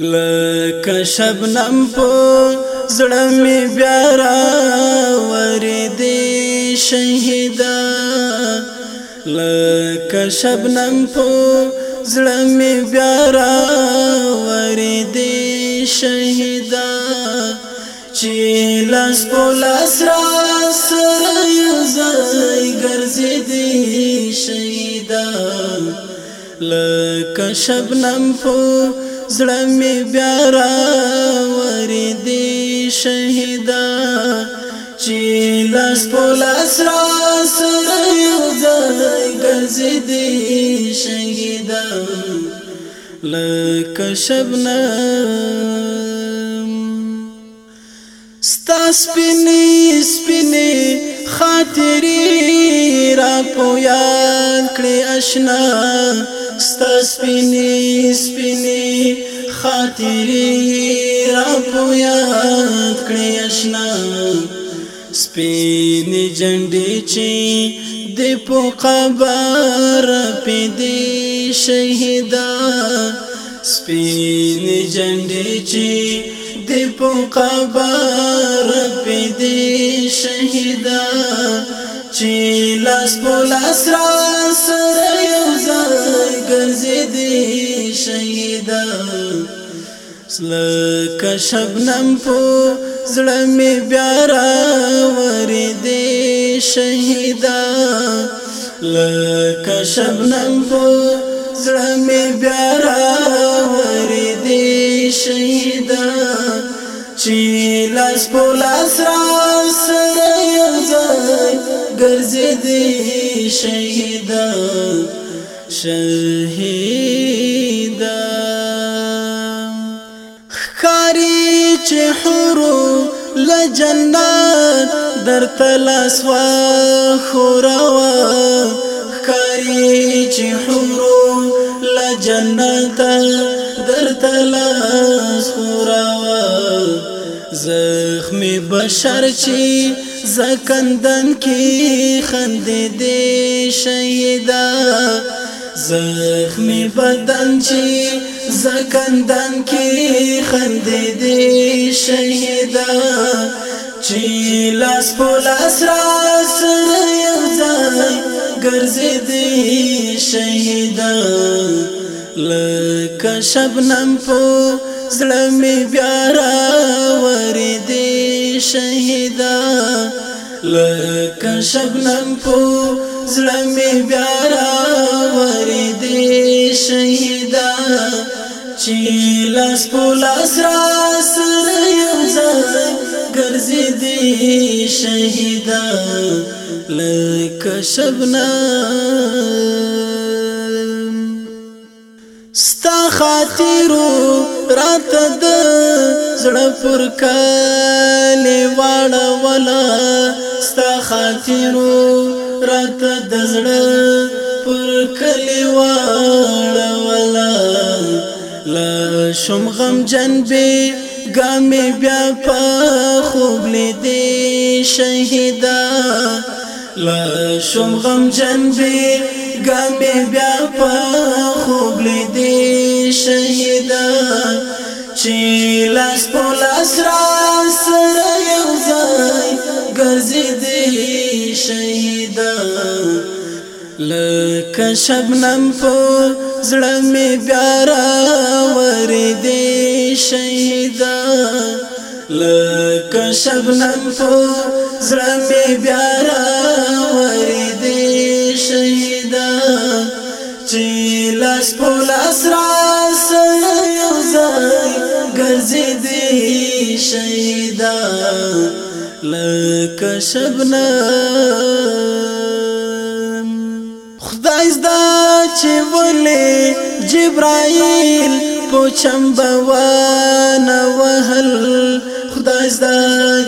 لکه شبنم په زړه می بیا را وریدې شهیدا لکه شبنم په زړه می بیا را وریدې شهیدا چې لاس په لاس را سره زای ګرځې دې شهیدا لکه شبنم په زړه می بیا را وریدي شهیدا چې لاس پولاس را سره یو ځای ګرځېدي شهیدا لکه شبنم ستا سپینې سپینې خاطرې را په یاد کړې آشنا ستا سپینی سپینی خاطری را پویاد کړی اشنا سپینی جنډی چې د په قبر پدې شهدا سپینی جنډی چې د په قبر پدې شهدا چې لاس په لاس را سره لکه شبنم په زړه می بیا را وریدې شهیدا لکه شبنم په زړه می بیا را وریدې شهیدا چې لاس په لاس را سره یو ځای ګرځېدې شهیدا شهید چې حورو لجنات در تلاس وا خوروا کاری چې حورو لجنات در تلاس خوروا زخمی بشر چې زکندن کې خندې دې شهیدا زخمی بدن چې زکندن کې خندې دي شهیدا چې لاس په لاس را سره یو ځای ګرځې دي شهیدا لکه شبنم په زړه می بیا را ورې دي شهیدا لکه شبنم په زړه می بیا را وریدې شهیدا چې لاس په لاس را سره یو ځای ګرځې دې شهیدا لکه شبنا ستا خاطرو راته د زړه پر کاله واړه ولا ستا خاطرو راته د زړه پر کلی واړه ولا لا شم غم جنبي ګامې بیا په خوب لیدې شهیدا لا شم غم جنبي ګامې بیا په خوب لیدې شهیدا چې لاس په لاس را سره یو ځای ګرځېدې شهیدا لکه شبنم په زړه مې بیا راوردې شهیدا لکه شبنم په زړه مې بیا راوردې شهیدا چې لاس په لاس را سره یو ځای ګرځېدې شهیدا لکه شبنم خدای زدا چې ولې جبرائیل پوچم بوانا وهل خدای زدا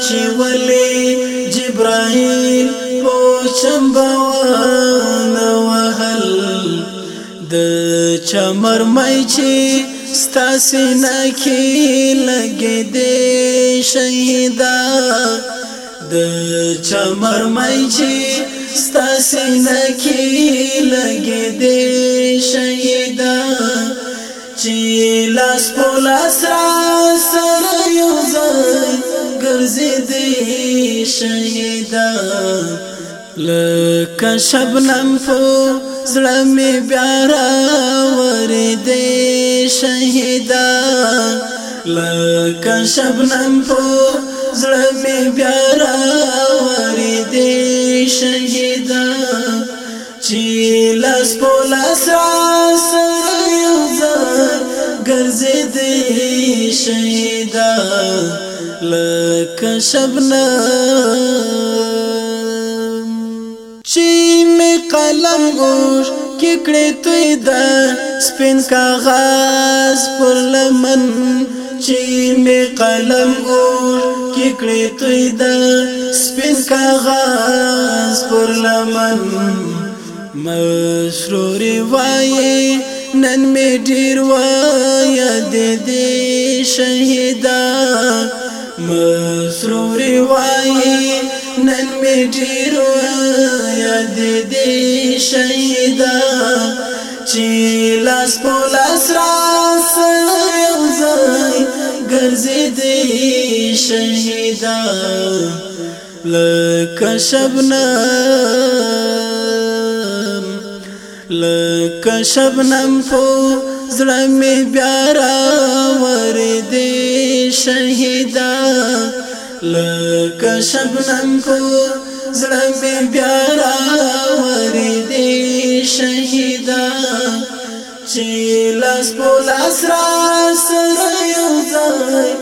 چې ولې جبرائیل پوچم بوانا وهل د چمر مې چې ستاسې نکی لگی دی شهیدا د چمر مې چې ستاسې نکی لګې دې شهیدا چې لاس په لاس را سره یو ځای ګرځې دې شهیدا لکه شبنم په زړه مې بیا را ورې دې شهیدا لکه شبنم په زړه می بیا راوري دي شهیدا چې لاس په لاس سره یو ځل ګرځې دي شهیدا لکه شبنم چې می قلم ګوش کې کړې توې ده سپین کاغذ پر لمن چې می قلم او ککړې توي د سپین کاغذ پر لمن مشرور وای نن می ډیر وای د دې شهیدا مسرور وای نن می ډیر وای د دې شهیدا چې لاس په لاس را یو ځای ګرځې دی شهیدا لکه شبنم لکه شبنم په زړه می بیا را وردی شهیدا لکه شبنم په زړه می بیا را وردی شهيدا چې لاس په لاس را سره یو ځای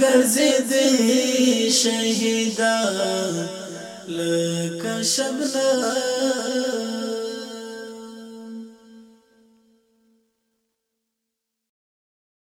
ګرځې دې